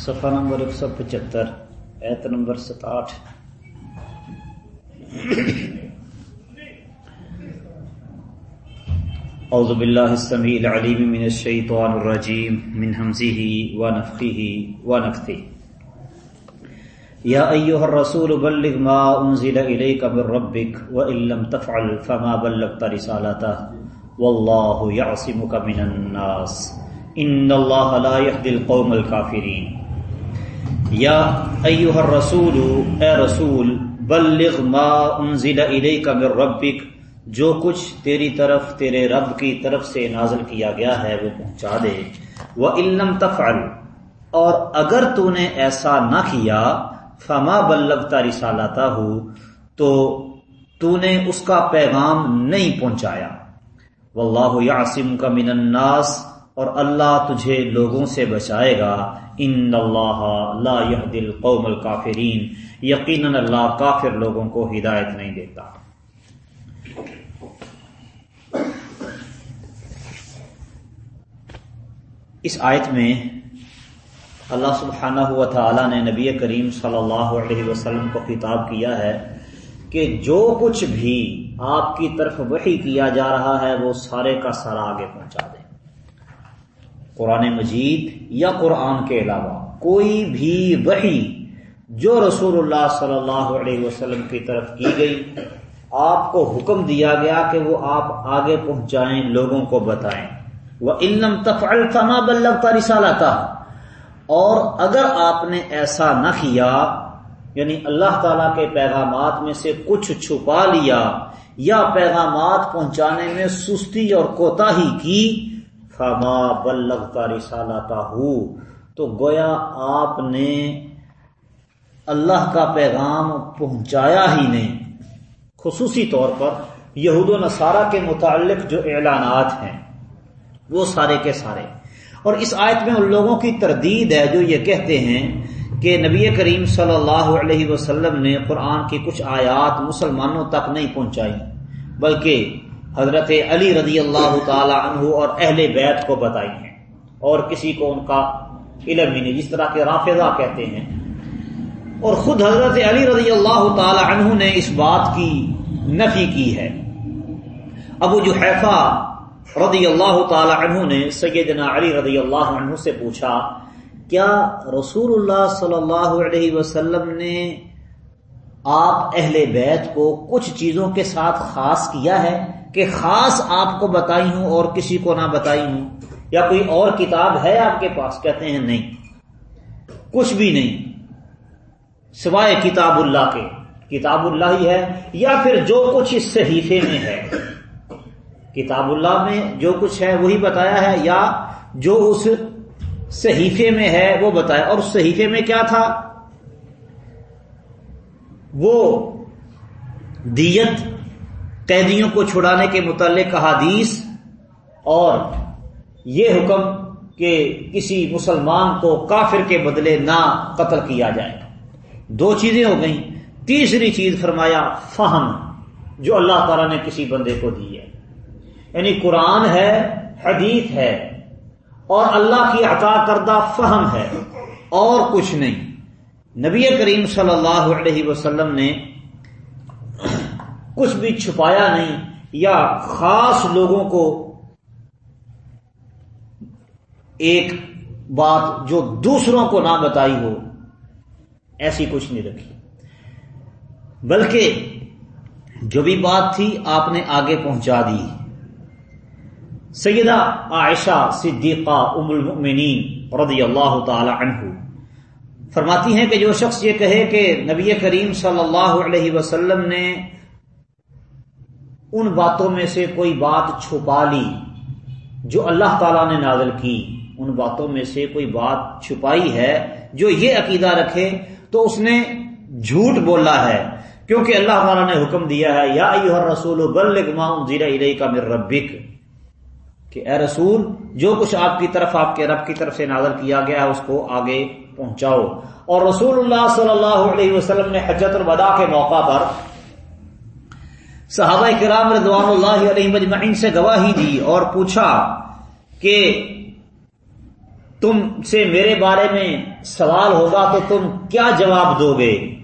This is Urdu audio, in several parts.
صفحہ نمبر ایک سو پچہتر، ایت نمبر ستاٹھ۔ اعوذ باللہ السمیع العلیم من الشیطان الرجیم، من حمزه ونفخه ونفثه یا ایها الرسول بلغ ما انزل الیک من ربک وان لم تفعل فما بلغت رسالته والله يعصمك من الناس۔ ان اللہ لا يهدي القوم الكافرین یا ایها الرسول، اے رسول، بلغ ما انزل الیک من ربک، جو کچھ تیری طرف، تیرے رب کی طرف سے نازل کیا گیا ہے، وہ پہنچا دے۔ وہ علم تفعل، اور اگر تو نے ایسا نہ کیا، فما بلغتا رسالتا ہو تو تو نے اس کا پیغام نہیں پہنچایا۔ واللہ یعصم کا من الناس اور اللہ تجھے لوگوں سے بچائے گا۔ ان اللہ لا يهدي القوم الكافرین یقینا اللہ کافر لوگوں کو ہدایت نہیں دیتا۔ اس آیت میں اللہ سبحانہ ہوا تعالی نے نبی کریم صلی اللہ علیہ وسلم کو خطاب کیا ہے کہ جو کچھ بھی آپ کی طرف وحی کیا جا رہا ہے وہ سارے کا سارا آگے پہنچا دیں قرآن مجید یا قرآن کے علاوہ کوئی بھی وحی جو رسول اللہ صلی اللہ علیہ وسلم کی طرف کی گئی، آپ کو حکم دیا گیا کہ وہ آپ آگے پہنچائیں، لوگوں کو بتائیں۔ وہ علم تفعل فما بلغتا رسالتا اور اگر آپ نے ایسا نہ کیا یعنی اللہ تعالی کے پیغامات میں سے کچھ چھپا لیا یا پیغامات پہنچانے میں سستی اور کوتاہی کی فما بلغتا رسالتا ہو تو گویا آپ نے اللہ کا پیغام پہنچایا ہی نہیں۔ خصوصی طور پر یہود و نصارہ کے متعلق جو اعلانات ہیں، وہ سارے کے سارے۔ اور اس آیت میں ان لوگوں کی تردید ہے جو یہ کہتے ہیں کہ نبی کریم صلی اللہ علیہ وسلم نے قرآن کی کچھ آیات مسلمانوں تک نہیں پہنچائی، بلکہ حضرت علی رضی اللہ تعالی عنہ اور اہل بیت کو بتائی ہیں اور کسی کو ان کا علم ہی نہیں، جس طرح کے رافضہ کہتے ہیں۔ اور خود حضرت علی رضی اللہ تعالی عنہ نے اس بات کی نفی کی ہے۔ ابو جو رضی اللہ تعالی عنہ نے سیدنا علی رضی اللہ عنہ سے پوچھا، کیا رسول اللہ صلی اللہ علیہ وسلم نے آپ اہل بیت کو کچھ چیزوں کے ساتھ خاص کیا ہے؟ کہ خاص آپ کو بتائی ہوں اور کسی کو نہ بتائی ہوں، یا کوئی اور کتاب ہے آپ کے پاس؟ کہتے ہیں نہیں۔ کچھ بھی نہیں۔ سوائے کتاب اللہ کے۔ کتاب اللہ ہی ہے یا پھر جو کچھ اس صحیفے میں ہے۔ کتاب اللہ میں جو کچھ ہے وہی بتایا ہے یا جو اس صحیفے میں ہے وہ بتایا۔ اور اس صحیفے میں کیا تھا؟ وہ دیت قیدیوں کو چھڑانے کے متعلق احادیث اور یہ حکم کہ کسی مسلمان کو کافر کے بدلے نہ قتل کیا جائے۔ دو چیزیں ہو گئیں۔ تیسری چیز فرمایا فہم، جو اللہ تعالی نے کسی بندے کو دی ہے۔ یعنی قرآن ہے، حدیث ہے، اور اللہ کی عطا کردہ فہم ہے، اور کچھ نہیں۔ نبی کریم صلی اللہ علیہ وسلم نے کچھ بھی چھپایا نہیں یا خاص لوگوں کو ایک بات جو دوسروں کو نہ بتائی ہو، ایسی کچھ نہیں رکھی۔ بلکہ جو بھی بات تھی آپ نے آگے پہنچا دی۔ سیدہ عائشہ صدیقہ ام المؤمنین رضی اللہ تعالی عنہ فرماتی ہیں کہ جو شخص یہ کہے کہ نبی کریم صلی اللہ علیہ وسلم نے ان باتوں میں سے کوئی بات چھپا لی جو اللہ تعالی نے نازل کی۔ ان باتوں میں سے کوئی بات چھپائی ہے جو یہ عقیدہ رکھے تو اس نے جھوٹ بولا ہے۔ کیونکہ اللہ تعالیٰ نے حکم دیا ہے، یا رسول بلغ ما انزل الیک من ربک۔ کہ اے رسول، جو کچھ آپ کی طرف، آپ کے رب کی طرف سے نازل کیا گیا ہے، اس کو آگے پہنچاؤ۔ اور رسول اللہ صلی اللہ علیہ وسلم نے حجت الوداع کے موقع پر صحابہ کرام رضوان اللہ علیہ مجمعین سے گواہی دی اور پوچھا کہ تم سے میرے بارے میں سوال ہوگا تو تم کیا جواب دو گے؟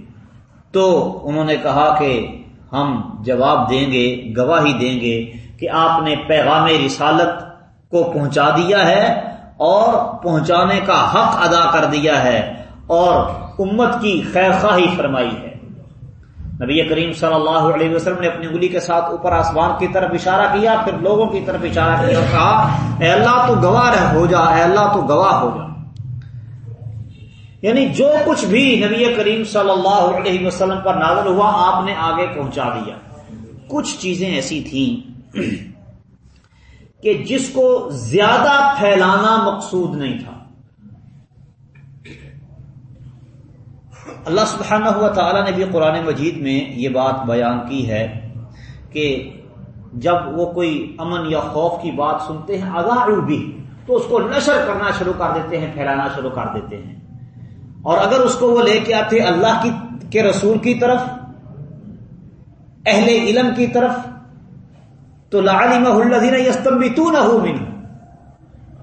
تو انہوں نے کہا کہ ہم جواب دیں گے، گواہی دیں گے کہ آپ نے پیغام رسالت کو پہنچا دیا ہے اور پہنچانے کا حق ادا کر دیا ہے اور امت کی خیر خواہی فرمائی ہے۔ نبی کریم صلی اللہ علیہ وسلم نے اپنی انگلی کے ساتھ اوپر آسمان کی طرف اشارہ کیا، پھر لوگوں کی طرف اشارہ کیا اور کہا، اے اللہ تو گواہ رہ، ہو جا، اے اللہ تو گواہ ہو جا۔ یعنی جو کچھ بھی نبی کریم صلی اللہ علیہ وسلم پر نازل ہوا، آپ نے آگے پہنچا دیا۔ کچھ چیزیں ایسی تھیں کہ جس کو زیادہ پھیلانا مقصود نہیں تھا۔ اللہ سبحانہ ہوا تعالیٰ نے بھی قرآن مجید میں یہ بات بیان کی ہے کہ جب وہ کوئی امن یا خوف کی بات سنتے ہیں اگاہ بھی، تو اس کو نشر کرنا شروع کر دیتے ہیں، پھیلانا شروع کر دیتے ہیں۔ اور اگر اس کو وہ لے کے آتے اللہ کی، کے رسول کی طرف، اہل علم کی طرف، تو لعلمہ الذین یستنبتونہ منہ۔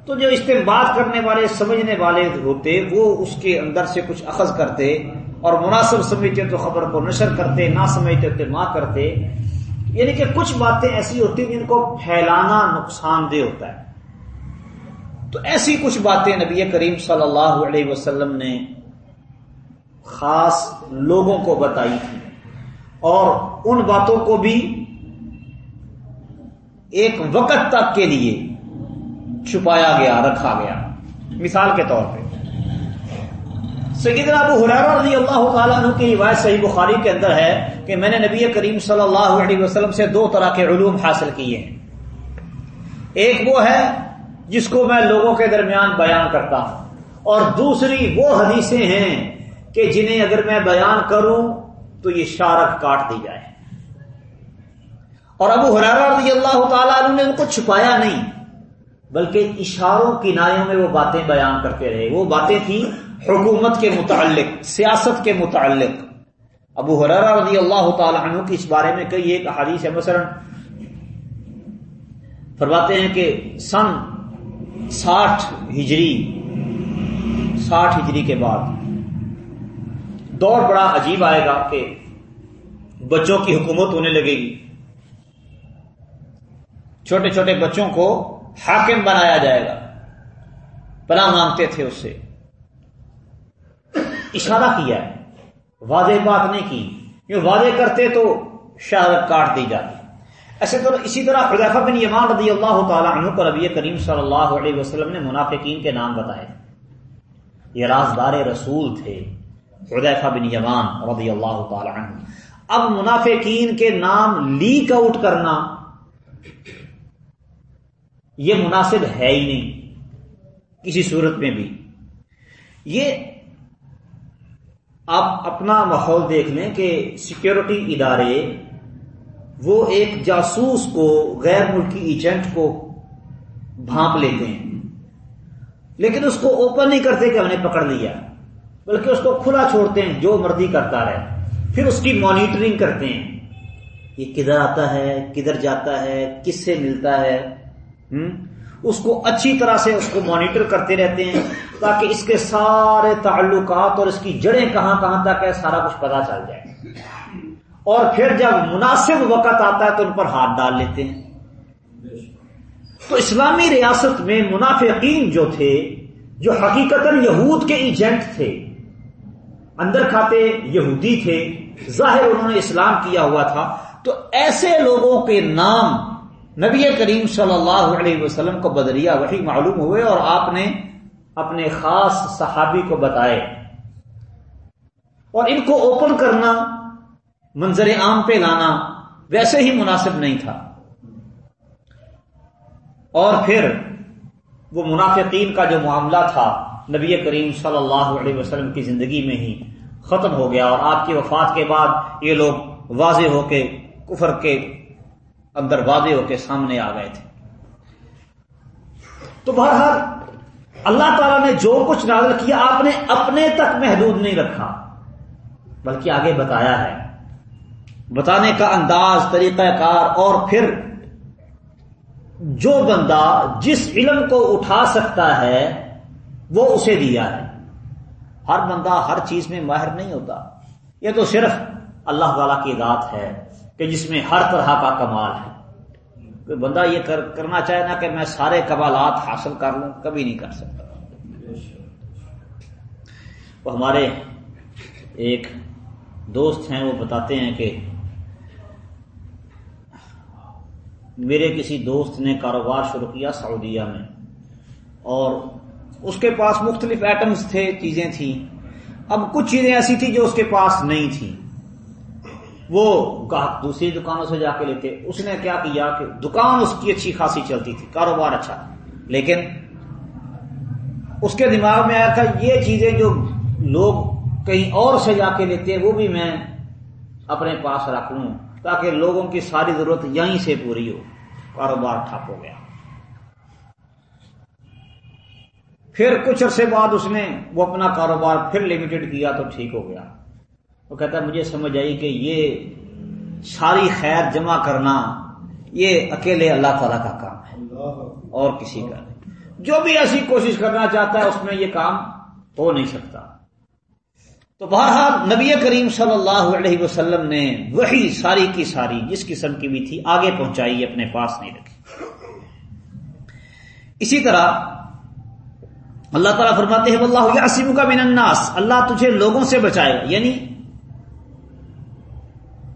تو جو استعمال کرنے والے، سمجھنے والے ہوتے، وہ اس کے اندر سے کچھ اخذ کرتے۔ اور مناسب سمجھتے تو خبر کو نشر کرتے، نہ سمجھتے تو ماں کرتے۔ یعنی کہ کچھ باتیں ایسی ہوتی ہیں جن کو پھیلانا نقصان دہ ہوتا ہے۔ تو ایسی کچھ باتیں نبی کریم صلی اللہ علیہ وسلم نے خاص لوگوں کو بتائی تھی۔ اور ان باتوں کو بھی ایک وقت تک کے لیے چھپایا گیا، رکھا گیا۔ مثال کے طور پہ۔ سیدنا ابو حرارہ رضی اللہ تعالیٰ عنہ کی روایت صحیح بخاری کے اندر ہے کہ میں نے نبی کریم صلی اللہ علیہ وسلم سے دو طرح کے علوم حاصل کیے ہیں۔ ایک وہ ہے جس کو میں لوگوں کے درمیان بیان کرتا ہوں۔ اور دوسری وہ حدیثیں ہیں کہ جنہیں اگر میں بیان کروں تو یہ شارک کاٹ دی جائے۔ اور ابو حرارہ رضی اللہ تعالیٰ عنہ نے ان کو چھپایا نہیں، بلکہ اشاروں کناروں میں وہ باتیں بیان کرتے رہے۔ وہ باتیں تھیں حکومت کے متعلق، سیاست کے متعلق۔ ابو حرارہ رضی اللہ تعالی عنہ کی اس بارے میں کئی ایک حدیث ہے، مثلا فرماتے ہیں کہ سن ساٹھ ہجری ساٹھ ہجری کے بعد دور بڑا عجیب آئے گا کہ بچوں کی حکومت ہونے لگے گی۔ چھوٹے چھوٹے بچوں کو حاکم بنایا جائے گا۔ پناہ مانگتے تھے اس سے۔ اشارہ کیا ہے۔ واضح بات نہیں کی۔ واضح کرتے تو شہادت کاٹ دی جاتی۔ ایسے طرح اسی طرح حضیفہ بن یمان رضی اللہ تعالی عنہ پر نبی کریم صلی اللہ علیہ وسلم نے منافقین کے نام بتائے۔ یہ رازدار رسول تھے حضیفہ بن یمان رضی اللہ تعالی عنہ۔ اب منافقین کے نام لیک آؤٹ کرنا یہ مناسب ہے ہی نہیں۔ کسی صورت میں بھی۔ یہ آپ اپنا ماحول دیکھ لیں کہ سیکیورٹی ادارے وہ ایک جاسوس کو غیر ملکی ایجنٹ کو بھانپ لیتے ہیں۔ لیکن اس کو اوپن نہیں کرتے کہ ہم نے پکڑ لیا۔ بلکہ اس کو کھلا چھوڑتے ہیں، جو مرضی کرتا رہے۔ پھر اس کی مانیٹرنگ کرتے ہیں۔ یہ کدھر آتا ہے، کدھر جاتا ہے، کس سے ملتا ہے؟ اس کو اچھی طرح سے اس کو مانیٹر کرتے رہتے ہیں۔ تاکہ اس کے سارے تعلقات اور اس کی جڑیں کہاں کہاں تک ہے، سارا کچھ پتا چل جائے۔ اور پھر جب مناسب وقت آتا ہے تو ان پر ہاتھ ڈال لیتے ہیں۔ تو اسلامی ریاست میں منافقین جو تھے، جو حقیقت یہود کے ایجنٹ تھے، اندر کھاتے یہودی تھے، ظاہر انہوں نے اسلام کیا ہوا تھا، تو ایسے لوگوں کے نام نبی کریم صلی اللہ علیہ وسلم کو بدریہ وہی معلوم ہوئے اور آپ نے اپنے خاص صحابی کو بتائے اور ان کو اوپن کرنا، منظر عام پہ لانا ویسے ہی مناسب نہیں تھا۔ اور پھر وہ منافقین کا جو معاملہ تھا، نبی کریم صلی اللہ علیہ وسلم کی زندگی میں ہی ختم ہو گیا اور آپ کی وفات کے بعد یہ لوگ واضح ہو کے، کفر کے اندر واضح ہو کے سامنے آ گئے تھے۔ تو بہرحال اللہ تعالیٰ نے جو کچھ نازل کیا، آپ نے اپنے تک محدود نہیں رکھا۔ بلکہ آگے بتایا ہے۔ بتانے کا انداز، طریقہ کار اور پھر جو بندہ جس علم کو اٹھا سکتا ہے، وہ اسے دیا ہے۔ ہر بندہ ہر چیز میں ماہر نہیں ہوتا۔ یہ تو صرف اللہ تعالی کی ذات ہے کہ جس میں ہر طرح کا کمال ہے۔ کوئی بندہ یہ کر کرنا چاہے نا کہ میں سارے کمالات حاصل کر لوں، کبھی نہیں کر سکتا۔ وہ ہمارے ایک دوست ہیں، وہ بتاتے ہیں کہ میرے کسی دوست نے کاروبار شروع کیا سعودیہ میں، اور اس کے پاس مختلف ایٹمز تھے، چیزیں تھیں۔ اب کچھ چیزیں ایسی تھیں جو اس کے پاس نہیں تھیں۔ وہ دوسری دکانوں سے جا کے لیتے اس نے کیا کیا کہ دکان اس کی اچھی خاصی چلتی تھی، کاروبار اچھا لیکن اس کے دماغ میں آیا تھا، یہ چیزیں جو لوگ کہیں اور سے جا کے لیتے، وہ بھی میں اپنے پاس رکھ لوں تاکہ لوگوں کی ساری ضرورت یہیں سے پوری ہو۔ کاروبار ٹھپ ہو گیا۔ پھر کچھ عرصے بعد اس نے وہ اپنا کاروبار پھر لمیٹڈ کیا تو ٹھیک ہو گیا۔ وہ کہتا ہے مجھے سمجھ آئی کہ یہ ساری خیر جمع کرنا یہ اکیلے اللہ تعالی کا کام ہے۔ اور کسی کا نہیں۔ جو بھی ایسی کوشش کرنا چاہتا ہے اس میں یہ کام ہو نہیں سکتا۔ تو بہرحال نبی کریم صلی اللہ علیہ وسلم نے وہی ساری کی ساری جس قسم کی بھی تھی آگے پہنچائی اپنے پاس نہیں رکھی۔ اسی طرح اللہ تعالیٰ فرماتے ہیں اللہ یاسم کا من الناس۔ اللہ تجھے لوگوں سے بچائے یعنی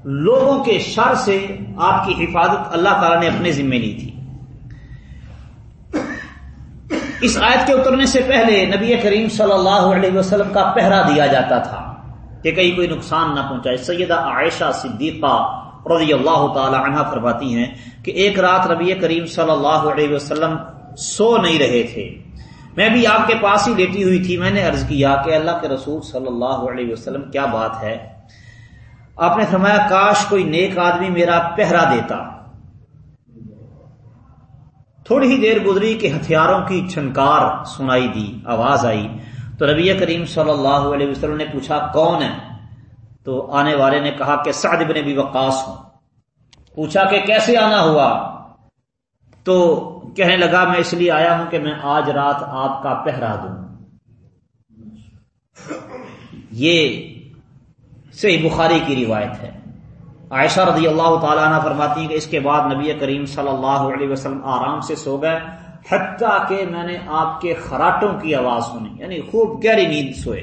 لوگوں کے شر سے آپ کی حفاظت اللہ تعالیٰ نے اپنے ذمے لی تھی۔ اس آیت کے اترنے سے پہلے نبی کریم صلی اللہ علیہ وسلم کا پہرا دیا جاتا تھا کہ کہیں کوئی نقصان نہ پہنچائے۔ سیدہ عائشہ صدیقہ رضی اللہ تعالی عنہ فرماتی ہیں کہ ایک رات نبی کریم صلی اللہ علیہ وسلم سو نہیں رہے تھے۔ میں بھی آپ کے پاس ہی لیٹی ہوئی تھی۔ میں نے عرض کیا کہ اللہ کے رسول صلی اللہ علیہ وسلم، کیا بات ہے؟ آپ نے فرمایا، کاش کوئی نیک آدمی میرا پہرا دیتا۔ تھوڑی ہی دیر گزری کہ ہتھیاروں کی چھنکار سنائی دی، آواز آئی۔ تو نبی کریم صلی اللہ علیہ وسلم نے پوچھا، کون ہے؟ تو آنے والے نے کہا کہ سعد بن بھی وقاص ہوں۔ پوچھا کہ کیسے آنا ہوا؟ تو کہنے لگا، میں اس لیے آیا ہوں کہ میں آج رات آپ کا پہرا دوں۔ یہ صحیح بخاری کی روایت ہے۔ عائشہ رضی اللہ تعالیٰ عنہ فرماتی ہیں کہ اس کے بعد نبی کریم صلی اللہ علیہ وسلم آرام سے سو گئے، حتیٰ کہ میں نے آپ کے خراٹوں کی آواز سنی یعنی خوب گہری نیند سوئے۔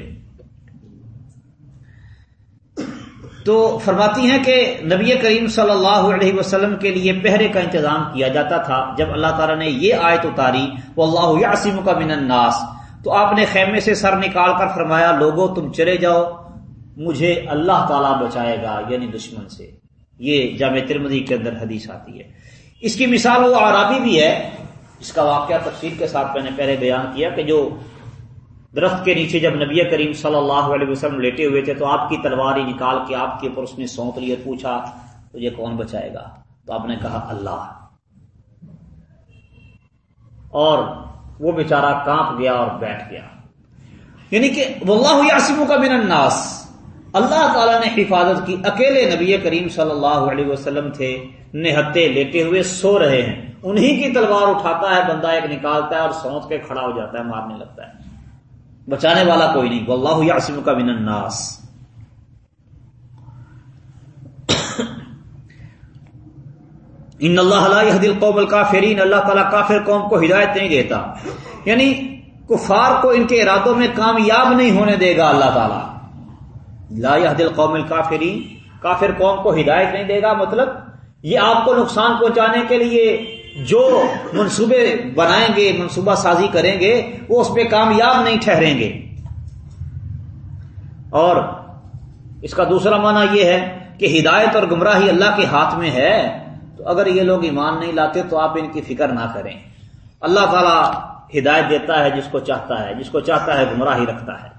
تو فرماتی ہیں کہ نبی کریم صلی اللہ علیہ وسلم کے لیے پہرے کا انتظام کیا جاتا تھا۔ جب اللہ تعالیٰ نے یہ آیت اتاری وہ اللہ یاسیم کا من الناس، تو آپ نے خیمے سے سر نکال کر فرمایا لوگوں تم چلے جاؤ۔ مجھے اللہ تعالیٰ بچائے گا یعنی دشمن سے۔ یہ جامع ترمدی کے اندر حدیث آتی ہے۔ اس کی مثال وہ عرابی بھی ہے، اس کا واقعہ تفصیل کے ساتھ میں نے پہلے بیان کیا کہ جو درخت کے نیچے جب نبی کریم صلی اللہ علیہ وسلم لیٹے ہوئے تھے تو آپ کی تلواری نکال کے آپ کے اوپر اس نے سونپ لیے، پوچھا، تجھے کون بچائے گا؟ تو آپ نے کہا، اللہ۔ اور وہ بیچارہ کانپ گیا اور بیٹھ گیا۔ یعنی کہ واللہ یاسموں کا بن الناس۔ اللہ تعالیٰ نے حفاظت کی۔ اکیلے نبی کریم صلی اللہ علیہ وسلم تھے، نہتے لیٹے ہوئے سو رہے ہیں۔ انہی کی تلوار اٹھاتا ہے، بندہ ایک نکالتا ہے اور سونت کے کھڑا ہو جاتا ہے، مارنے لگتا ہے۔ بچانے والا کوئی نہیں۔ اللہ یاسم کا بن الناس۔ ان اللہ دل قوم کافرین اللہ تعالیٰ کافر قوم کو ہدایت نہیں دیتا۔ یعنی کفار کو ان کے ارادوں میں کامیاب نہیں ہونے دے گا اللہ تعالیٰ۔ لا دل قوم کافری کافر قوم کو ہدایت نہیں دے گا مطلب یہ آپ کو نقصان پہنچانے کے لیے جو منصوبے بنائیں گے، منصوبہ سازی کریں گے، وہ اس پہ کامیاب نہیں ٹھہریں گے۔ اور اس کا دوسرا معنی یہ ہے کہ ہدایت اور گمراہی اللہ کے ہاتھ میں ہے، تو اگر یہ لوگ ایمان نہیں لاتے تو آپ ان کی فکر نہ کریں۔ اللہ تعالی ہدایت دیتا ہے جس کو چاہتا ہے، جس کو چاہتا ہے گمراہی رکھتا ہے۔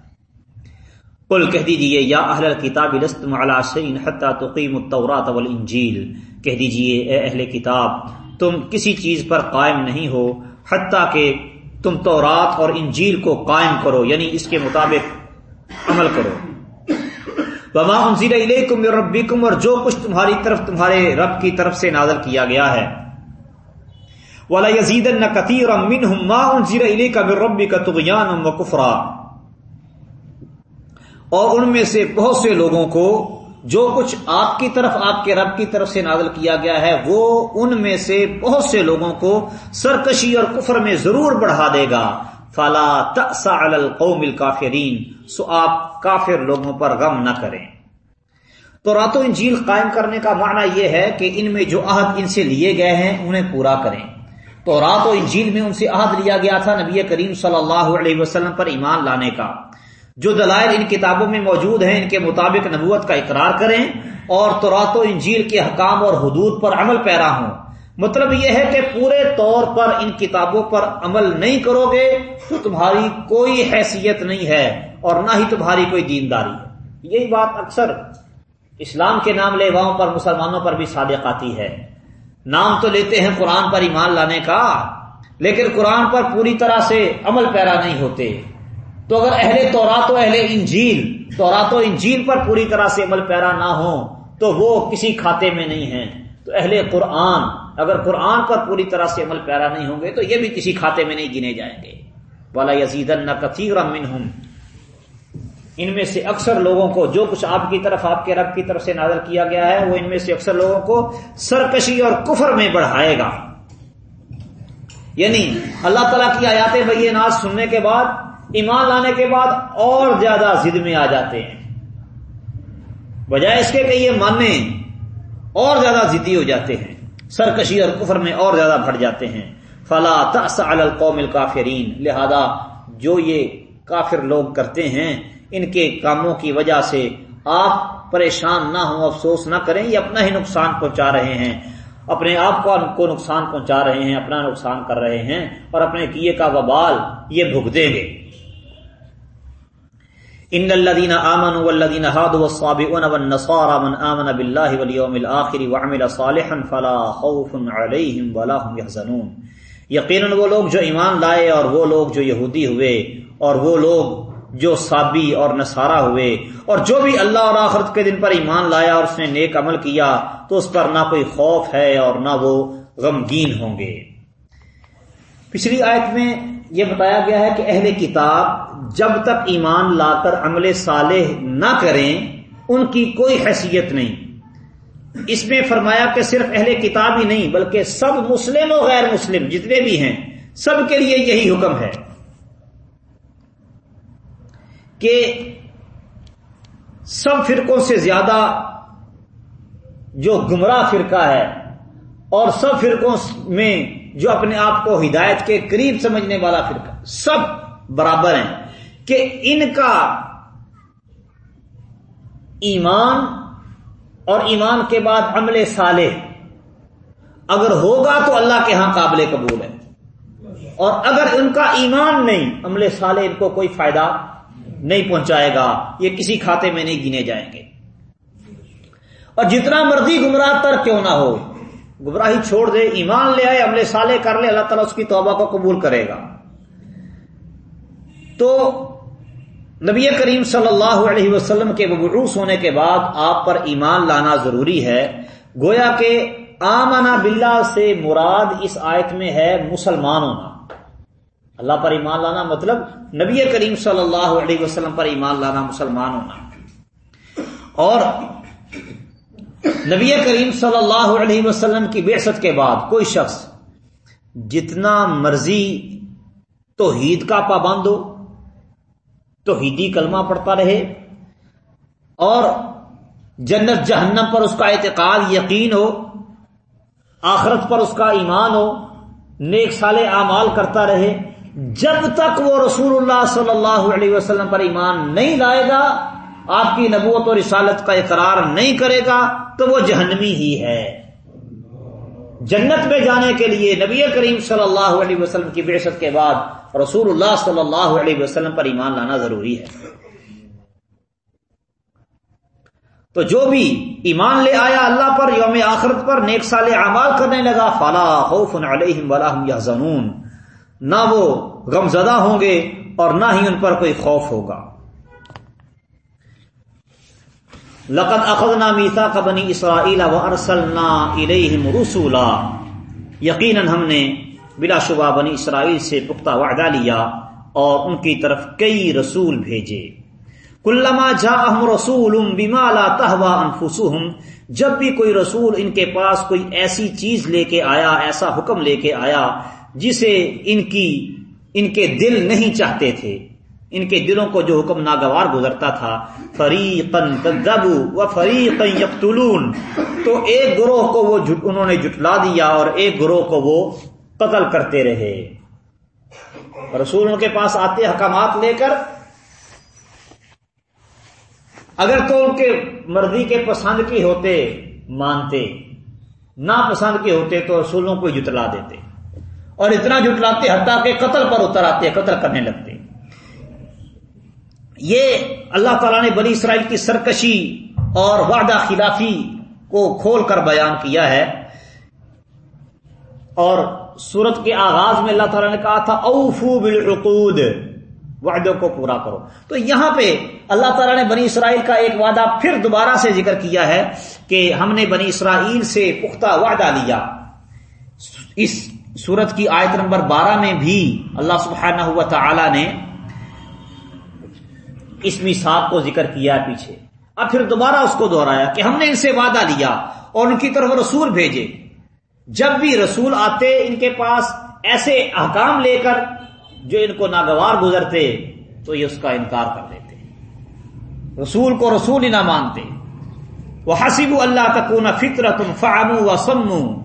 قل کہہ دیجیے، یا اہل کتاب لستم علی شیء حتى تقیموا التوراۃ والانجیل۔ کہہ دیجیے، اے اہل کتاب، تم کسی چیز پر قائم نہیں ہو، حتیٰ کہ تم تورات اور انجیل کو قائم کرو یعنی اس کے مطابق عمل کرو۔ وما انزل الیکم من ربکم، اور جو کچھ تمہاری طرف، تمہارے رب کی طرف سے نازل کیا گیا ہے۔ والا یزید نہ کثیر امن ہوں زیر علی کا ربی کا اور ان میں سے بہت سے لوگوں کو جو کچھ آپ کی طرف، آپ کے رب کی طرف سے نازل کیا گیا ہے، وہ ان میں سے بہت سے لوگوں کو سرکشی اور کفر میں ضرور بڑھا دے گا۔ فلا القوم الکافرین سو آپ کافر لوگوں پر غم نہ کریں۔ تو راتوں انجیل قائم کرنے کا معنی یہ ہے کہ ان میں جو عہد ان سے لیے گئے ہیں، انہیں پورا کریں۔ تو رات و انجیل میں ان سے عہد لیا گیا تھا نبی کریم صلی اللہ علیہ وسلم پر ایمان لانے کا۔ جو دلائل ان کتابوں میں موجود ہیں، ان کے مطابق نبوت کا اقرار کریں اور تورات و انجیل کے حکام اور حدود پر عمل پیرا ہوں۔ مطلب یہ ہے کہ پورے طور پر ان کتابوں پر عمل نہیں کرو گے تو تمہاری کوئی حیثیت نہیں ہے اور نہ ہی تمہاری کوئی دینداری ہے۔ یہی بات اکثر اسلام کے نام لیواؤں پر، مسلمانوں پر بھی صادق آتی ہے۔ نام تو لیتے ہیں قرآن پر ایمان لانے کا، لیکن قرآن پر پوری طرح سے عمل پیرا نہیں ہوتے۔ تو اگر اہل تورات و اہل انجیل، تورات و انجیل پر پوری طرح سے عمل پیرا نہ ہو تو وہ کسی کھاتے میں نہیں ہیں۔ تو اہل قرآن، اگر قرآن پر پوری طرح سے عمل پیرا نہیں ہوں گے، تو یہ بھی کسی کھاتے میں نہیں گنے جائیں گے۔ والا یزید نہ کثیر ان میں سے اکثر لوگوں کو جو کچھ آپ کی طرف، آپ کے رب کی طرف سے نازل کیا گیا ہے، وہ ان میں سے اکثر لوگوں کو سرکشی اور کفر میں بڑھائے گا۔ یعنی اللہ تعالیٰ کی آیات بھائی ناز سننے کے بعد ایمان لانے کے بعد اور زیادہ ضد میں آ جاتے ہیں۔ بجائے اس کے کہ یہ ماننے اور زیادہ ضدی ہو جاتے ہیں۔ سرکشی اور کفر میں اور زیادہ بڑھ جاتے ہیں۔ فلا تس القوم الکافرین۔ لہذا جو یہ کافر لوگ کرتے ہیں، ان کے کاموں کی وجہ سے آپ پریشان نہ ہوں، افسوس نہ کریں، یہ اپنا ہی نقصان پہنچا رہے ہیں۔ اپنے آپ کو نقصان پہنچا رہے ہیں، اپنا نقصان کر رہے ہیں اور اپنے کیے کا وبال یہ بھگتیں گے۔ ان الذين امنوا والذين هادوا والصابئون والنصارى من امن بالله واليوم الاخر وعمل صالحا فلا خوف عليهم ولا هم يحزنون. یقینا وہ لوگ جو ایمان لائے اور وہ لوگ جو یہودی ہوئے اور وہ لوگ جو صابی اور نصارہ ہوئے اور جو بھی اللہ اور آخرت کے دن پر ایمان لایا اور اس نے نیک عمل کیا تو اس پر نہ کوئی خوف ہے اور نہ وہ غمگین ہوں گے۔ پچھلی آیت میں یہ بتایا گیا ہے کہ اہل کتاب جب تک ایمان لا کر عمل صالح نہ کریں، ان کی کوئی حیثیت نہیں۔ اس میں فرمایا کہ صرف اہل کتاب ہی نہیں، بلکہ سب مسلم و غیر مسلم جتنے بھی ہیں، سب کے لیے یہی حکم ہے۔ کہ سب فرقوں سے زیادہ جو گمراہ فرقہ ہے، اور سب فرقوں میں جو اپنے آپ کو ہدایت کے قریب سمجھنے والا فرقہ، سب برابر ہیں۔ کہ ان کا ایمان اور ایمان کے بعد عمل صالح اگر ہوگا تو اللہ کے ہاں قابل قبول ہے۔ اور اگر ان کا ایمان نہیں، عمل صالح ان کو کوئی فائدہ نہیں پہنچائے گا، یہ کسی کھاتے میں نہیں گنے جائیں گے۔ اور جتنا مرضی گمراہ تر کیوں نہ ہو، گمراہی چھوڑ دے، ایمان لے آئے عملے سالے کر لے، اللہ تعالیٰ اس کی توبہ کو قبول کرے گا۔ تو نبی کریم صلی اللہ علیہ وسلم کے مبروس ہونے کے بعد آپ پر ایمان لانا ضروری ہے۔ گویا کہ آمنا باللہ سے مراد اس آیت میں ہے مسلمان ہونا اللہ پر ایمان لانا مطلب نبی کریم صلی اللہ علیہ وسلم پر ایمان لانا مسلمان ہونا اور نبی کریم صلی اللہ علیہ وسلم کی بےست کے بعد کوئی شخص جتنا مرضی توحید کا پابند ہو توحیدی کلمہ پڑھتا رہے اور جنت جہنم پر اس کا اعتقاد یقین ہو، آخرت پر اس کا ایمان ہو، نیک سال اعمال کرتا رہے، جب تک وہ رسول اللہ صلی اللہ علیہ وسلم پر ایمان نہیں لائے گا، آپ کی نبوت اور رسالت کا اقرار نہیں کرے گا، تو وہ جہنمی ہی ہے۔ جنت میں جانے کے لیے نبی کریم صلی اللہ علیہ وسلم کی بحثت کے بعد رسول اللہ صلی اللہ علیہ وسلم پر ایمان لانا ضروری ہے۔ تو جو بھی ایمان لے آیا اللہ پر یوم آخرت پر نیک سال اعمال کرنے لگا، فلا خوف علیہم ولا یا نہ وہ غمزدہ ہوں گے اور نہ ہی ان پر کوئی خوف ہوگا۔ لقد اخذنا میثاق بنی اسرائیل و ارسلنا الیہم رسولا۔ یقینا ہم نے بلا شبہ بنی اسرائیل سے پختہ وعدہ لیا اور ان کی طرف کئی رسول بھیجے۔ کلما جا رسول بیما لا تہوا انفسهم، جب بھی کوئی رسول ان کے پاس کوئی ایسی چیز لے کے آیا، ایسا حکم لے کے آیا جسے ان کی، ان کے دل نہیں چاہتے تھے۔ ان کے دلوں کو جو حکم ناگوار گزرتا تھا فریقن کذبوا و فریقن یقتلون۔ تو ایک گروہ کو وہ انہوں نے جٹلا دیا اور ایک گروہ کو وہ قتل کرتے رہے۔ رسول کے پاس آتے حکامات لے کر، اگر تو ان کے مرضی کے پسند کی ہوتے، مانتے نہ پسند کے ہوتے تو رسولوں کو جتلا دیتے۔ اور اتنا جٹلاتے حتیٰ کہ قتل پر اتر آتے، قتل کرنے لگتے۔ یہ اللہ تعالیٰ نے بنی اسرائیل کی سرکشی اور وعدہ خلافی کو کھول کر بیان کیا ہے۔ اور سورت کے آغاز میں اللہ تعالیٰ نے کہا تھا، اوفو بالعقود، وعدوں کو پورا کرو۔ تو یہاں پہ اللہ تعالیٰ نے بنی اسرائیل کا ایک وعدہ پھر دوبارہ سے ذکر کیا ہے کہ ہم نے بنی اسرائیل سے پختہ وعدہ لیا۔ اس سورت کی آیت نمبر بارہ میں بھی اللہ سبحانہ ہوا تعالی نے اس مثال کو ذکر کیا پیچھے۔ اب پھر دوبارہ اس کو دہرایا کہ ہم نے ان سے وعدہ لیا اور ان کی طرف رسول بھیجے۔ جب بھی رسول آتے ان کے پاس ایسے احکام لے کر جو ان کو ناگوار گزرتے تو یہ اس کا انکار کر دیتے۔ رسول کو رسول ہی نہ مانتے۔ وہ حسیب اللہ تکون فطر تم فامو و سمو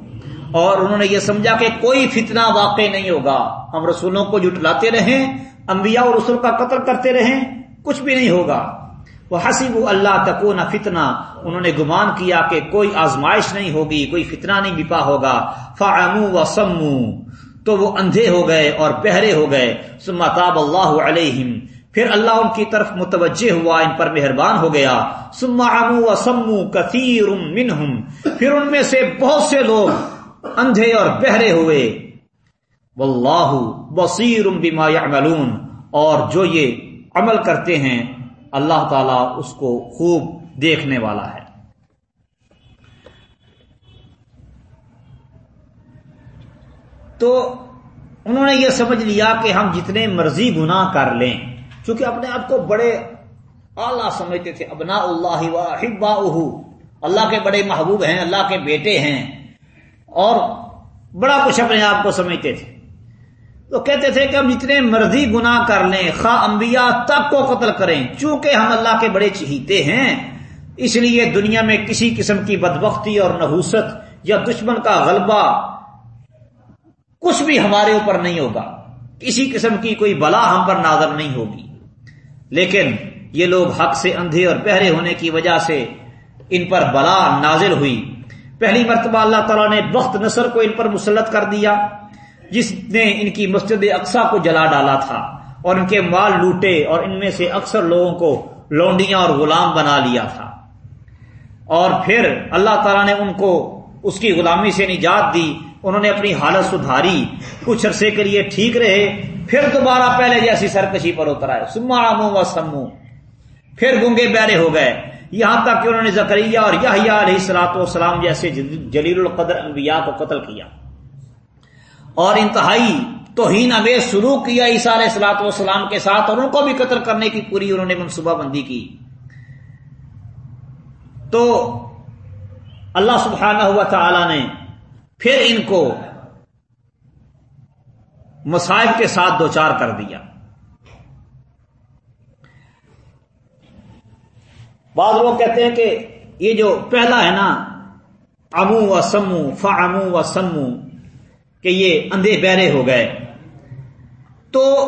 اور انہوں نے یہ سمجھا کہ کوئی فتنہ واقع نہیں ہوگا۔ ہم رسولوں کو جٹلاتے رہیں، انبیاء اور رسول کا قتل کرتے رہیں کچھ بھی نہیں ہوگا۔ وہ حسیب اللہ تکون فتنا انہوں نے گمان کیا کہ کوئی آزمائش نہیں ہوگی، کوئی فتنہ نہیں بپا ہوگا۔ فعمو و سمو تو وہ اندھے ہو گئے اور بہرے ہو گئے۔ سما تاب اللہ علیہم پھر اللہ ان کی طرف متوجہ ہوا، ان پر مہربان ہو گیا۔ سما امو و سمو کثیر منہم پھر ان میں سے بہت سے لوگ اندھے اور بہرے ہوئے۔ واللہ بصیر بما يعملون۔ اور جو یہ عمل کرتے ہیں، اللہ تعالی اس کو خوب دیکھنے والا ہے۔ تو انہوں نے یہ سمجھ لیا کہ ہم جتنے مرضی گناہ کر لیں، چونکہ اپنے آپ کو بڑے اعلیٰ سمجھتے تھے ابنا اللہ حبا اللہ کے بڑے محبوب ہیں، اللہ کے بیٹے ہیں، اور بڑا کچھ اپنے آپ کو سمجھتے تھے۔ تو کہتے تھے کہ ہم جتنے مرضی گناہ کر لیں، خواہ انبیاء تب کو قتل کریں۔ چونکہ ہم اللہ کے بڑے چہیتے ہیں، اس لیے دنیا میں کسی قسم کی بدبختی اور نحوست یا دشمن کا غلبہ کچھ بھی ہمارے اوپر نہیں ہوگا۔ کسی قسم کی کوئی بلا ہم پر نازر نہیں ہوگی۔ لیکن یہ لوگ حق سے اندھے اور پہرے ہونے کی وجہ سے ان پر بلا نازل ہوئی۔ پہلی مرتبہ اللہ تعالیٰ نے بخت نصر کو ان پر مسلط کر دیا۔ جس نے ان کی مسجد اقسا کو جلا ڈالا تھا اور ان کے مال لوٹے اور ان میں سے اکثر لوگوں کو لونڈیاں اور غلام بنا لیا تھا۔ اور پھر اللہ تعالیٰ نے ان کو اس کی غلامی سے نجات دی، انہوں نے اپنی حالت سدھاری، کچھ عرصے کے لیے ٹھیک رہے، پھر دوبارہ پہلے جیسی سرکشی پر اتر آئے۔ سما و سمو پھر گنگے بیرے ہو گئے۔ یہاں تک کہ انہوں نے زکریہ اور یہ علیہ سلاط والسلام جیسے جلیل القدر انبیاء کو قتل کیا۔ اور انتہائی توہین امیز سلوک کیا عیسیٰ علیہ السلاط والسلام کے ساتھ اور ان کو بھی قتل کرنے کی پوری انہوں نے منصوبہ بندی کی۔ تو اللہ سبحانہ ہوا تعالی نے پھر ان کو مصائب کے ساتھ دو چار کر دیا۔ بعض لوگ کہتے ہیں کہ یہ جو پہلا ہے نا امو و سمو فا امو و سمو کہ یہ اندھے بہرے ہو گئے۔ تو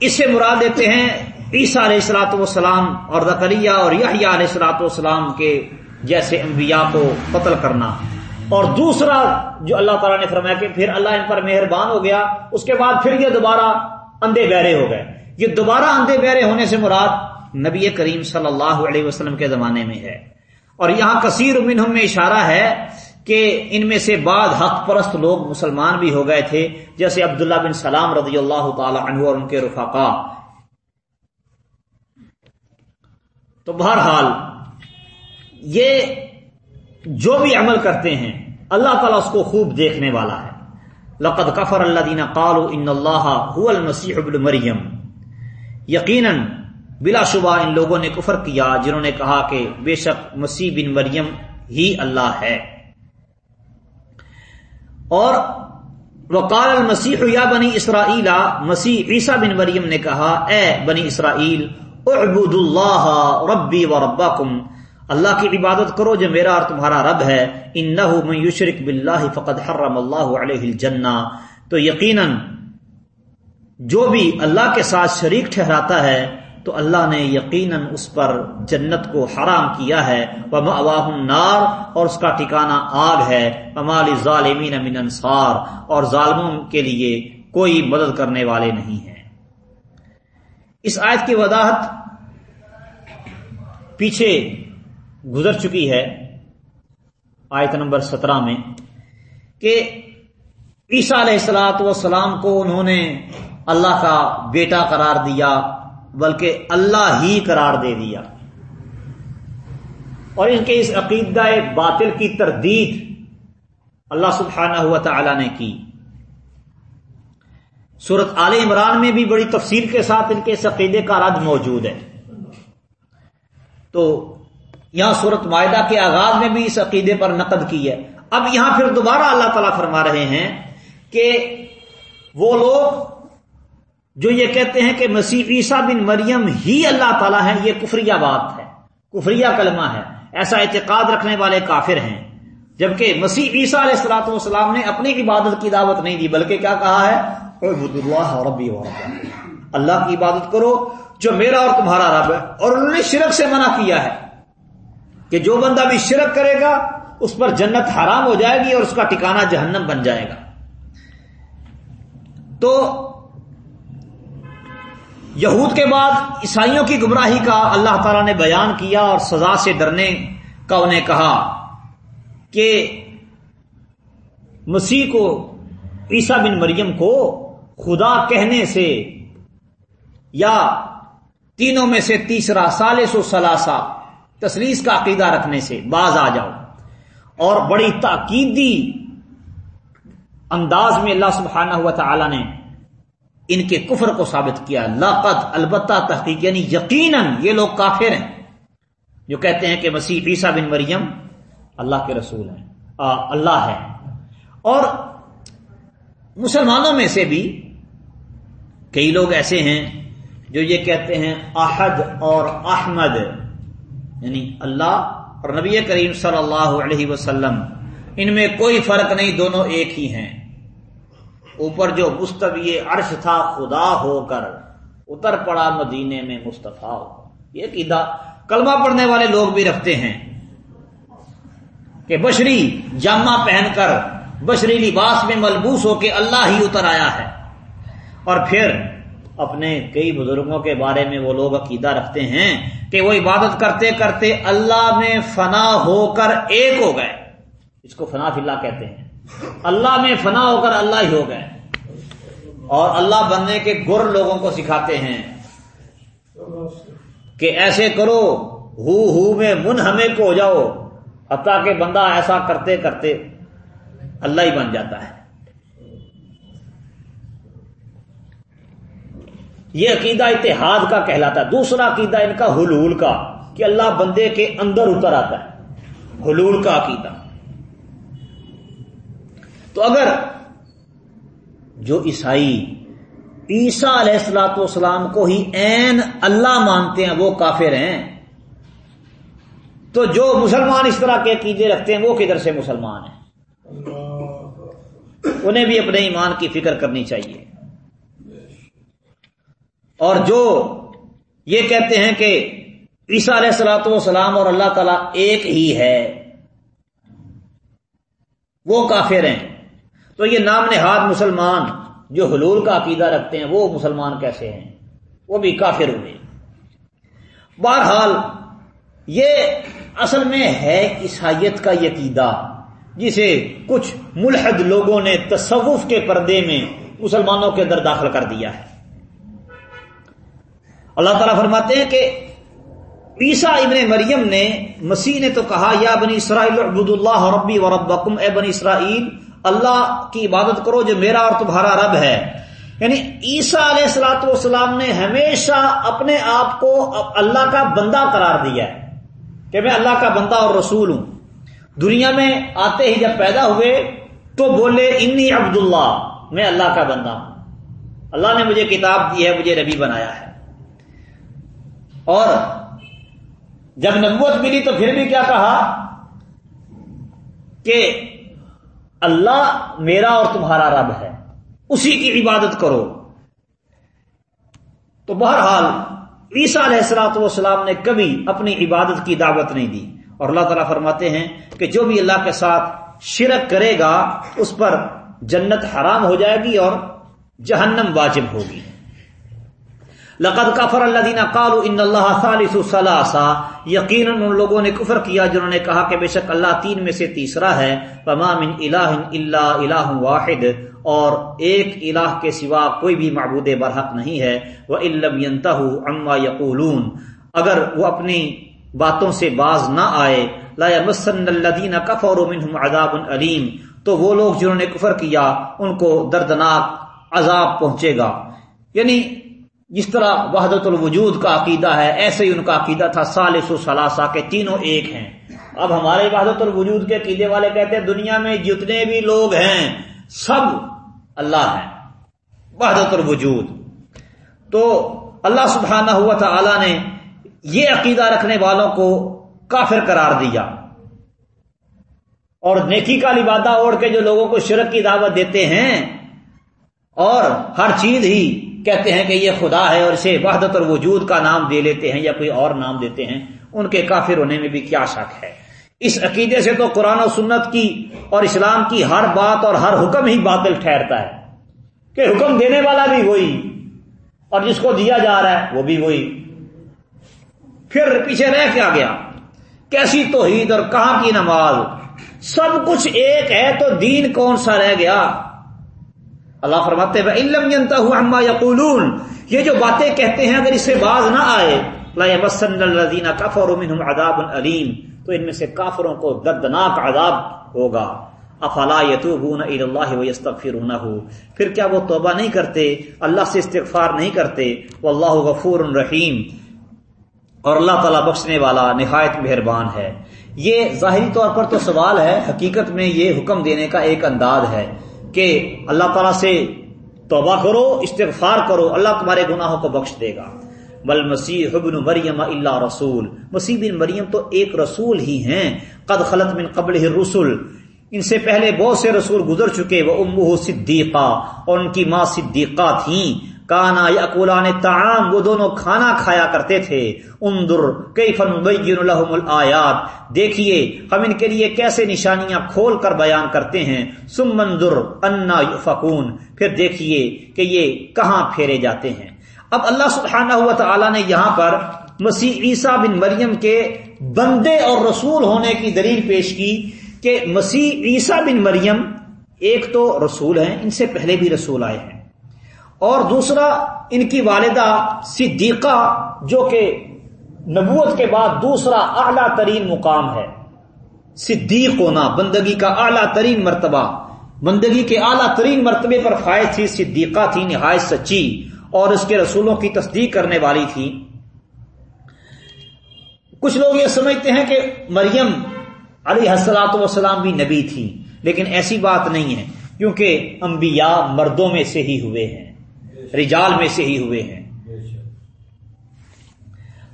اسے مراد دیتے ہیں عیسیٰ علیہ السلاۃ والسلام اور زکریہ اور یحییٰ علیہ السلاۃ والسلام کے جیسے انبیاء کو قتل کرنا۔ اور دوسرا جو اللہ تعالیٰ نے فرمایا کہ پھر اللہ ان پر مہربان ہو گیا، اس کے بعد پھر یہ دوبارہ اندھے بہرے ہو گئے۔ یہ دوبارہ اندھے بہرے ہونے سے مراد نبی کریم صلی اللہ علیہ وسلم کے زمانے میں ہے۔ اور یہاں کثیر منہم میں اشارہ ہے کہ ان میں سے بعض حق پرست لوگ مسلمان بھی ہو گئے تھے، جیسے عبداللہ بن سلام رضی اللہ تعالی عنہ اور ان کے رفاقا تو بہرحال، یہ جو بھی عمل کرتے ہیں، اللہ تعالیٰ اس کو خوب دیکھنے والا ہے۔ لقد کفر اللہ دینا قالو ان اللہ المسیح ابن مریم۔ یقیناً، بلا شبہ ان لوگوں نے کفر کیا جنہوں نے کہا کہ بے شک مسیح بن مریم ہی اللہ ہے۔ اور وقال المسیح یا بنی اسرائیل، مسیح عیسیٰ بن مریم نے کہا، اے بنی اسرائیل اعبد اللہ ربی و ربکم۔ اللہ کی عبادت کرو جو میرا اور تمہارا رب ہے۔ انہو من یشرک باللہ فقد حرم اللہ علیہ الجنہ۔ تو یقیناً جو بھی اللہ کے ساتھ شریک ٹھہراتا ہے تو اللہ نے یقیناً اس پر جنت کو حرام کیا ہے۔ وہ نار، اور اس کا ٹھکانہ آگ ہے۔ امال ظالمین من انصار اور ظالموں کے لیے کوئی مدد کرنے والے نہیں ہیں۔ اس آیت کی وضاحت پیچھے گزر چکی ہے آیت نمبر سترہ میں کہ عیسیٰ علیہ السلاۃ والسلام کو انہوں نے اللہ کا بیٹا قرار دیا۔ بلکہ اللہ ہی قرار دے دیا۔ اور ان کے اس عقیدہ باطل کی تردید اللہ سبحانہ ہوا تعالی نے کی۔ صورت عال عمران میں بھی بڑی تفصیل کے ساتھ ان کے اس عقیدے کا رد موجود ہے۔ تو یہاں صورت معاہدہ کے آغاز میں بھی اس عقیدے پر نقد کی ہے۔ اب یہاں پھر دوبارہ اللہ تعالیٰ فرما رہے ہیں کہ وہ لوگ جو یہ کہتے ہیں کہ مسیح عیسیٰ بن مریم ہی اللہ تعالیٰ ہے یہ کفریہ بات ہے، کفریہ کلمہ ہے، ایسا اعتقاد رکھنے والے کافر ہیں۔ جبکہ مسیح عیسیٰ علیہ السلاۃ والسلام نے اپنی عبادت کی دعوت نہیں دی، بلکہ کیا کہا ہے؟ ربی اللہ کی عبادت کرو جو میرا اور تمہارا رب ہے۔ اور انہوں نے شرک سے منع کیا ہے کہ جو بندہ بھی شرک کرے گا، اس پر جنت حرام ہو جائے گی اور اس کا ٹھکانہ جہنم بن جائے گا۔ تو یہود کے بعد عیسائیوں کی گمراہی کا اللہ تعالی نے بیان کیا اور سزا سے ڈرنے کا انہیں کہا کہ مسیح کو عیسیٰ بن مریم کو خدا کہنے سے یا تینوں میں سے تیسرا سالس و سلاسا تصریس کا عقیدہ رکھنے سے باز آ جاؤ اور بڑی تاکیدی انداز میں اللہ سبحانہ ہوا تعالی نے ان کے کفر کو ثابت کیا۔ لاقت البتہ تحقیق یعنی یقیناً یہ لوگ کافر ہیں۔ جو کہتے ہیں کہ مسیح عیسیٰ بن مریم اللہ کے رسول ہیں آ, اللہ ہے۔ اور مسلمانوں میں سے بھی کئی لوگ ایسے ہیں جو یہ کہتے ہیں احد اور احمد یعنی اللہ اور نبی کریم صلی اللہ علیہ وسلم۔ ان میں کوئی فرق نہیں دونوں ایک ہی ہیں۔ اوپر جو مستوی عرش تھا، خدا ہو کر اتر پڑا مدینے میں مستفا ہو۔ یہ قیدا کلمہ پڑھنے والے لوگ بھی رکھتے ہیں کہ بشری جامع پہن کر بشری لباس میں ملبوس ہو کے اللہ ہی اتر آیا ہے۔ اور پھر اپنے کئی بزرگوں کے بارے میں وہ لوگ عقیدہ رکھتے ہیں کہ وہ عبادت کرتے کرتے اللہ میں فنا ہو کر ایک ہو گئے۔ اس کو فنا فی اللہ کہتے ہیں۔ اللہ میں فنا ہو کر اللہ ہی ہو گئے۔ اور اللہ بننے کے گر لوگوں کو سکھاتے ہیں۔ کہ ایسے کرو، ہو ہو میں من ہمیں کو ہو جاؤ۔ حتیٰ کہ بندہ ایسا کرتے کرتے اللہ ہی بن جاتا ہے۔ یہ عقیدہ اتحاد کا کہلاتا ہے۔ دوسرا عقیدہ ان کا حلول کا، کہ اللہ بندے کے اندر اتر آتا ہے۔ حلول کا عقیدہ۔ تو اگر جو عیسائی عیسیٰ علیہ السلاۃ والسلام کو ہی این اللہ مانتے ہیں، وہ کافر ہیں۔ تو جو مسلمان اس طرح کے عقیدے رکھتے ہیں، وہ کدھر سے مسلمان ہیں؟ انہیں بھی اپنے ایمان کی فکر کرنی چاہیے۔ اور جو یہ کہتے ہیں کہ عیسیٰ علیہ السلاۃ والسلام اور اللہ تعالی ایک ہی ہے، وہ کافر ہیں۔ تو یہ نام نہاد مسلمان جو حلول کا عقیدہ رکھتے ہیں، وہ مسلمان کیسے ہیں؟ وہ بھی کافر ہوئے۔ بہرحال، یہ اصل میں ہے عیسائیت کا عقیدہ، جسے کچھ ملحد لوگوں نے تصوف کے پردے میں مسلمانوں کے اندر داخل کر دیا ہے۔ اللہ تعالیٰ فرماتے ہیں کہ عیسا ابن مریم نے، مسیح نے تو کہا، یا بنی اسرائیل عبد اللہ ربی و ربکم، اے بنی اسرائیل اللہ کی عبادت کرو جو میرا اور تمہارا رب ہے۔ یعنی عیسیٰ علیہ السلاۃ والسلام نے ہمیشہ اپنے آپ کو اللہ کا بندہ قرار دیا ہے کہ میں اللہ کا بندہ اور رسول ہوں۔ دنیا میں آتے ہی جب پیدا ہوئے تو بولے، انی عبداللہ، میں اللہ کا بندہ ہوں۔ اللہ نے مجھے کتاب دی ہے، مجھے نبی بنایا ہے۔ اور جب نبوت ملی تو پھر بھی کیا کہا کہ اللہ میرا اور تمہارا رب ہے، اسی کی عبادت کرو۔ تو بہرحال، عیسیٰ علیہ السلاۃ والسلام نے کبھی اپنی عبادت کی دعوت نہیں دی۔ اور اللہ تعالیٰ فرماتے ہیں کہ جو بھی اللہ کے ساتھ شرک کرے گا، اس پر جنت حرام ہو جائے گی اور جہنم واجب ہوگی۔ لقد کفر اللہ دینا کالو ان اللہ یقیناً ان لوگوں نے کفر کیا جنہوں نے کہا کہ بے شک اللہ تین میں سے تیسرا ہے۔ الہ الا الہ واحد۔ اور ایک الہ کے سوا کوئی بھی معبود برحق نہیں ہے۔ وہ علم اما یقولون اگر وہ اپنی باتوں سے باز نہ آئے۔ لا مسن الدین کفر منہم عذاب علیم تو وہ لوگ جنہوں نے کفر کیا، ان کو دردناک عذاب پہنچے گا۔ یعنی جس طرح وحدت الوجود کا عقیدہ ہے، ایسے ہی ان کا عقیدہ تھا سالس و سلاسا کے تینوں ایک ہیں۔ اب ہمارے وحدت الوجود کے عقیدے والے کہتے ہیں، دنیا میں جتنے بھی لوگ ہیں، سب اللہ ہیں۔ وحدت الوجود۔ تو اللہ سبحانہ ہوا تھا نے یہ عقیدہ رکھنے والوں کو کافر قرار دیا۔ اور نیکی کا لبادہ اوڑھ کے جو لوگوں کو شرک کی دعوت دیتے ہیں، اور ہر چیز ہی کہتے ہیں کہ یہ خدا ہے اور اسے وحدت اور وجود کا نام دے لیتے ہیں یا کوئی اور نام دیتے ہیں، ان کے کافر ہونے میں بھی کیا شک ہے۔ اس عقیدے سے تو قرآن و سنت کی اور اسلام کی ہر بات اور ہر حکم ہی باطل ٹھہرتا ہے۔ کہ حکم دینے والا بھی وہی اور جس کو دیا جا رہا ہے وہ بھی وہی۔ پھر پیچھے رہ کیا گیا؟ کیسی توحید اور کہاں کی نماز؟ سب کچھ ایک ہے تو دین کون سا رہ گیا؟ اللہ فرماتے ہیں علم عما یقولون یہ جو باتیں کہتے ہیں اگر اس سے باز نہ آئے، لا يمسن الذين كفروا منهم عذاب علیم تو ان میں سے کافروں کو دردناک عذاب ہوگا۔ افلا يتوبون الى الله ويستغفرونه؟ پھر کیا وہ توبہ نہیں کرتے؟ اللہ سے استغفار نہیں کرتے؟ والله غفور رحیم اور اللہ تعالی بخشنے والا نہایت مہربان ہے۔ یہ ظاہری طور پر تو سوال ہے، حقیقت میں یہ حکم دینے کا ایک انداز ہے۔ کہ اللہ تعالیٰ سے توبہ کرو، استغفار کرو، اللہ تمہارے گناہوں کو بخش دے گا۔ بل مسیح ابن مریم اللہ رسول۔ مسیح بن مریم تو ایک رسول ہی ہیں۔ قد خلط من قبل رسول ان سے پہلے بہت سے رسول گزر چکے۔ وہ امہ صدیقہ۔ اور ان کی ماں صدیقہ تھیں کانا یا اکولان تعام وہ دونوں کھانا کھایا کرتے تھے۔ اندر کئی فن الحم الآیات۔ دیکھیے، ہم ان کے لیے کیسے نشانیاں کھول کر بیان کرتے ہیں۔ سم منظر انا فکون پھر دیکھیے کہ یہ کہاں پھیرے جاتے ہیں۔ اب اللہ سبحانہ ہوا تعالی نے یہاں پر مسیح عیسیٰ بن مریم کے بندے اور رسول ہونے کی دلیل پیش کی کہ مسیح عیسیٰ بن مریم ایک تو رسول ہیں، ان سے پہلے بھی رسول آئے ہیں۔ اور دوسرا ان کی والدہ صدیقہ، جو کہ نبوت کے بعد دوسرا اعلی ترین مقام ہے۔ صدیق ہونا، بندگی کا اعلیٰ ترین مرتبہ۔ بندگی کے اعلیٰ ترین مرتبے پر فائد تھی صدیقہ، تھی نہایت سچی اور اس کے رسولوں کی تصدیق کرنے والی تھی۔ کچھ لوگ یہ سمجھتے ہیں کہ مریم علی حسلات وسلام بھی نبی تھی، لیکن ایسی بات نہیں ہے، کیونکہ انبیاء مردوں میں سے ہی ہوئے ہیں۔ رجال میں سے ہی ہوئے ہیں۔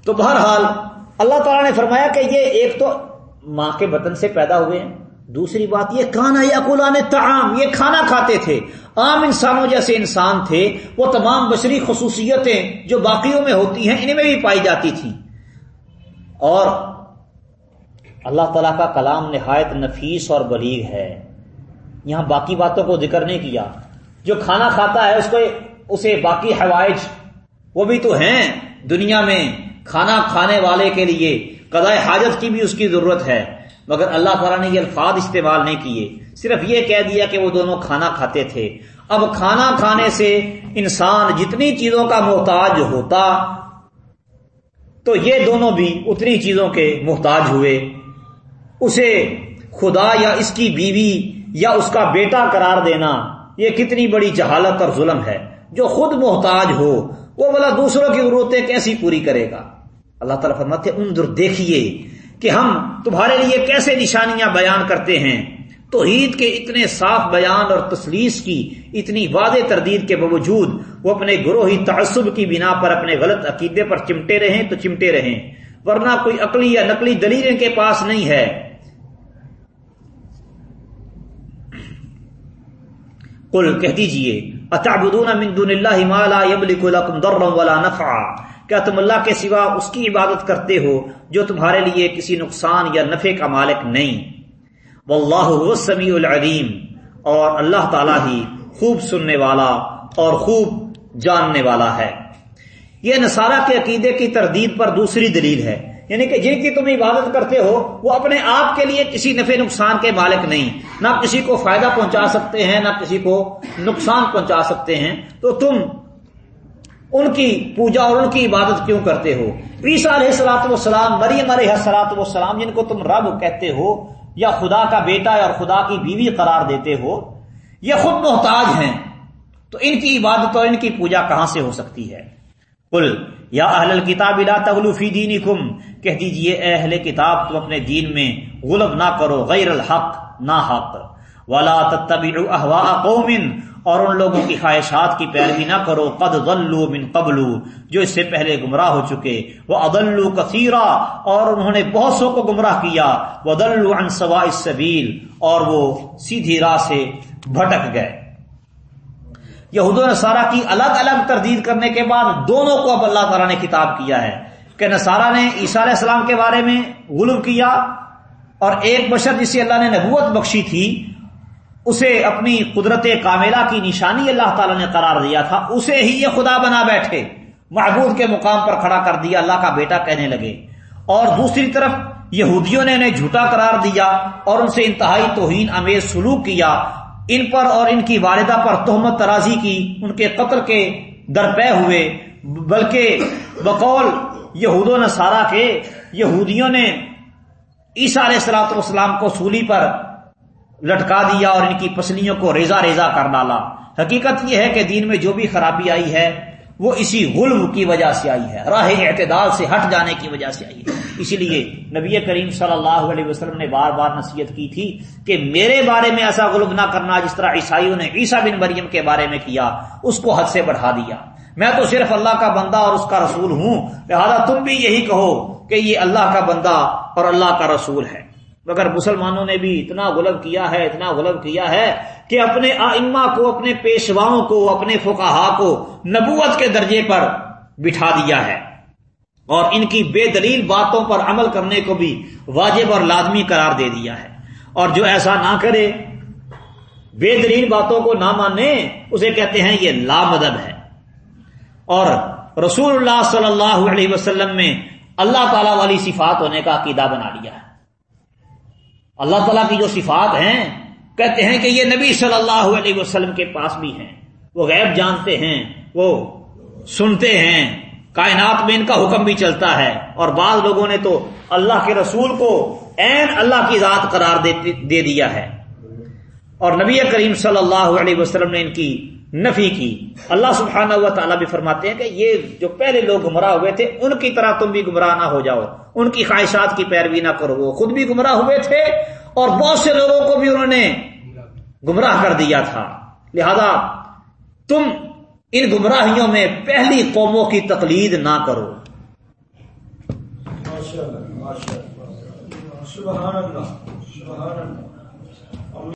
تو بہرحال اللہ تعالیٰ نے فرمایا کہ یہ ایک تو ماں کے بطن سے پیدا ہوئے ہیں۔ دوسری بات یہ کانا یا قلان تعام یہ کھانا کھاتے تھے۔ عام انسانوں جیسے انسان تھے وہ تمام بشری خصوصیتیں جو باقیوں میں ہوتی ہیں ان میں بھی پائی جاتی تھی اور اللہ تعالیٰ کا کلام نہایت نفیس اور بلیغ ہے۔ یہاں باقی باتوں کو ذکر نہیں کیا۔ جو کھانا کھاتا ہے اس کو اسے باقی حوائج، وہ بھی تو ہیں دنیا میں کھانا کھانے والے کے لیے، قضاء حاجت کی بھی اس کی ضرورت ہے، مگر اللہ تعالیٰ نے یہ الفاظ استعمال نہیں کیے، صرف یہ کہہ دیا کہ وہ دونوں کھانا کھاتے تھے۔ اب کھانا کھانے سے انسان جتنی چیزوں کا محتاج ہوتا، تو یہ دونوں بھی اتنی چیزوں کے محتاج ہوئے۔ اسے خدا یا اس کی بیوی یا اس کا بیٹا قرار دینا، یہ کتنی بڑی جہالت اور ظلم ہے۔ جو خود محتاج ہو، وہ بلا دوسروں کی ضرورتیں کیسی پوری کرے گا؟ اللہ تعالیٰ فرماتے اندر دیکھیے کہ ہم تمہارے لیے کیسے نشانیاں بیان کرتے ہیں۔ توحید کے اتنے صاف بیان اور تسلیس کی اتنی واضح تردید کے باوجود وہ اپنے گروہی تعصب کی بنا پر اپنے غلط عقیدے پر چمٹے رہیں تو چمٹے رہیں۔ ورنہ کوئی عقلی یا نقلی دلیل ان کے پاس نہیں ہے۔ کل کہہ دیجیے من دون اللہ ما لا يملك لكم ضرا ولا نفعا۔ کیا تم اللہ کے سوا اس کی عبادت کرتے ہو جو تمہارے لیے کسی نقصان یا نفع کا مالک نہیں؟ واللہ هو السمیع العلیم۔ اور اللہ تعالی ہی خوب سننے والا اور خوب جاننے والا ہے۔ یہ نصارہ کے عقیدے کی تردید پر دوسری دلیل ہے۔ یعنی کہ جن کی تم عبادت کرتے ہو، وہ اپنے آپ کے لیے کسی نفع نقصان کے مالک نہیں۔ نہ کسی کو فائدہ پہنچا سکتے ہیں، نہ کسی کو نقصان پہنچا سکتے ہیں۔ تو تم ان کی پوجا اور ان کی عبادت کیوں کرتے ہو؟ عیسا علیہ سلاط وسلام مریم علیہ سلاط وسلام جن کو تم رب کہتے ہو یا خدا کا بیٹا اور خدا کی بیوی قرار دیتے ہو، یہ خود محتاج ہیں۔ تو ان کی عبادت اور ان کی پوجا کہاں سے ہو سکتی ہے؟ کل یا اہل کتاب لا تغلو فی دینکم، کہہ دیجیے اے اہل کتاب، تم اپنے دین میں غلب نہ کرو، غیر الحق نہ حق۔ ولا تتبعوا اهواء قوم اور ان لوگوں کی خواہشات کی پیروی نہ کرو، قد ضلوا من قبل، جو اس سے پہلے گمراہ ہو چکے۔ وہ اضلوا کثیرا اور انہوں نے بہت سو کو گمراہ کیا۔ وضلوا عن سواء السبیل اور وہ سیدھی راہ سے بھٹک گئے۔ یہود و نصارہ کی الگ الگ تردید کرنے کے بعد دونوں کو اب اللہ تعالیٰ نے کتاب کیا ہے کہ نصارہ نے عیسیٰ علیہ السلام کے بارے میں غلب کیا اور ایک بشر جسے اللہ نے نبوت بخشی تھی، اسے اپنی قدرت کاملہ کی نشانی اللہ تعالیٰ نے قرار دیا تھا، اسے ہی یہ خدا بنا بیٹھے محبود کے مقام پر کھڑا کر دیا، اللہ کا بیٹا کہنے لگے۔ اور دوسری طرف یہودیوں نے انہیں جھوٹا قرار دیا اور ان سے انتہائی توہین امیز سلوک کیا ان پر اور ان کی والدہ پر تہمت ترازی کی، ان کے قتل کے درپے ہوئے۔ بلکہ بقول یہود و نصارہ کے یہودیوں نے عیسیٰ علیہ السلاط والسلام کو سولی پر لٹکا دیا اور ان کی پسلیوں کو ریزا ریزا کر ڈالا۔ حقیقت یہ ہے کہ دین میں جو بھی خرابی آئی ہے، وہ اسی غلب کی وجہ سے آئی ہے، راہ اعتدال سے ہٹ جانے کی وجہ سے آئی ہے۔ اسی لیے نبی کریم صلی اللہ علیہ وسلم نے بار بار نصیحت کی تھی کہ میرے بارے میں ایسا غلب نہ کرنا جس طرح عیسائیوں نے عیسا بن مریم کے بارے میں کیا، اس کو حد سے بڑھا دیا۔ میں تو صرف اللہ کا بندہ اور اس کا رسول ہوں، لہذا تم بھی یہی کہو کہ یہ اللہ کا بندہ اور اللہ کا رسول ہے۔ مگر مسلمانوں نے بھی اتنا غلب کیا ہے، اتنا غلب کیا ہے کہ اپنے آئمہ کو، اپنے پیشواؤں کو، اپنے فکاہا کو نبوت کے درجے پر بٹھا دیا ہے۔ اور ان کی بے دلیل باتوں پر عمل کرنے کو بھی واجب اور لازمی قرار دے دیا ہے۔ اور جو ایسا نہ کرے، بے دلیل باتوں کو نہ مانے، اسے کہتے ہیں یہ لامدد ہے۔ اور رسول اللہ صلی اللہ علیہ وسلم میں اللہ تعالی والی صفات ہونے کا عقیدہ بنا لیا ہے۔ اللہ تعالیٰ کی جو صفات ہیں، کہتے ہیں کہ یہ نبی صلی اللہ علیہ وسلم کے پاس بھی ہیں۔ وہ غیب جانتے ہیں، وہ سنتے ہیں۔ کائنات میں ان کا حکم بھی چلتا ہے اور بعض لوگوں نے تو اللہ کے رسول کو این اللہ کی ذات قرار دے دیا ہے۔ اور نبی کریم صلی اللہ علیہ وسلم نے ان کی نفی کی۔ اللہ سبحانہ و تعالیٰ بھی فرماتے ہیں کہ یہ جو پہلے لوگ گمراہ ہوئے تھے، ان کی طرح تم بھی گمراہ نہ ہو جاؤ۔ ان کی خواہشات کی پیروی نہ کرو۔ وہ خود بھی گمراہ ہوئے تھے اور بہت سے لوگوں کو بھی انہوں نے گمراہ کر دیا تھا۔ لہذا تم ان گمراہیوں میں پہلی قوموں کی تقلید نہ کرو۔ ماشاءاللہ ماشاءاللہ، سبحان اللہ سبحان اللہ۔